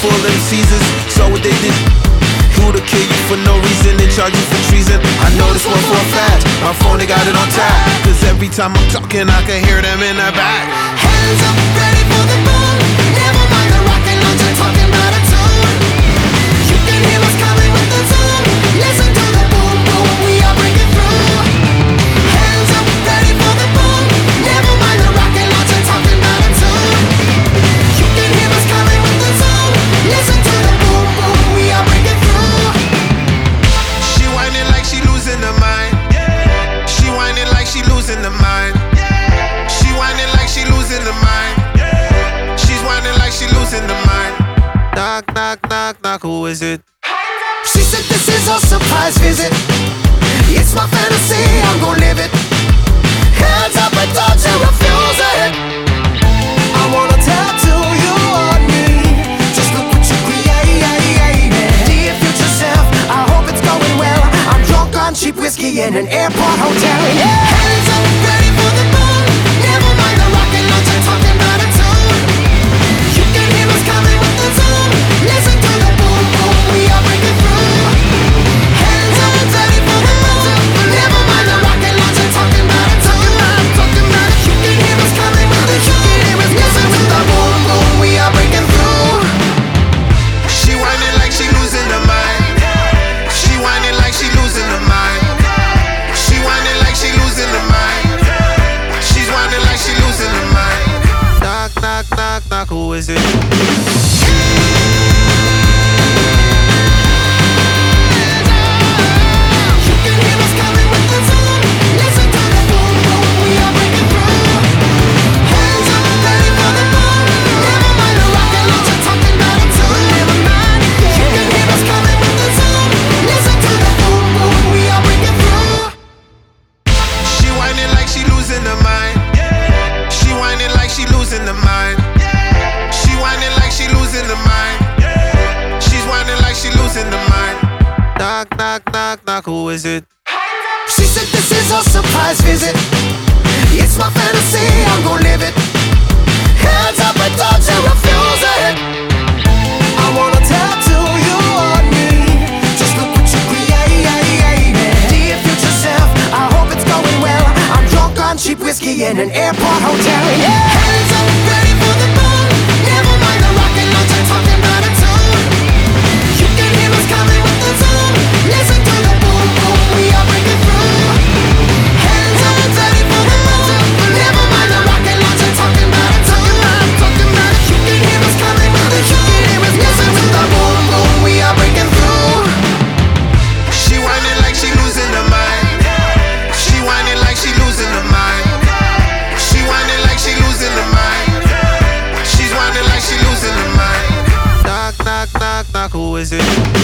full of Caesars. So what they did. Who to kill you for no reason and charge you for treason? I know this one for a fact. My phone, they got it on tap. Cause every time I'm talking, I can hear them in the back. Hands up, ready for the Knock, knock, knock, knock. Who is it? She said this is a surprise visit. It's my fantasy, I'm gon' live it. Hands up and don't you refuse it. I wanna tattoo you on me. Just look what you created. Dear future self, I hope it's going well. I'm drunk on cheap whiskey in an airport hotel. Yeah. Like she losing her mind. She whining like she losing her mind. She whining like she losing her mind. She's whining like she losing her mind. Knock, knock, knock, knock. Who is it? Knock, knock, knock, knock. Who is it? She said this is a surprise visit. It's my fantasy, I'm gon' live it. Hands up and don't you refuse it. I wanna tattoo you on me. Just look what you created. Dear future self, I hope it's going well. I'm drunk on cheap whiskey in an airport hotel. Yeah. was it?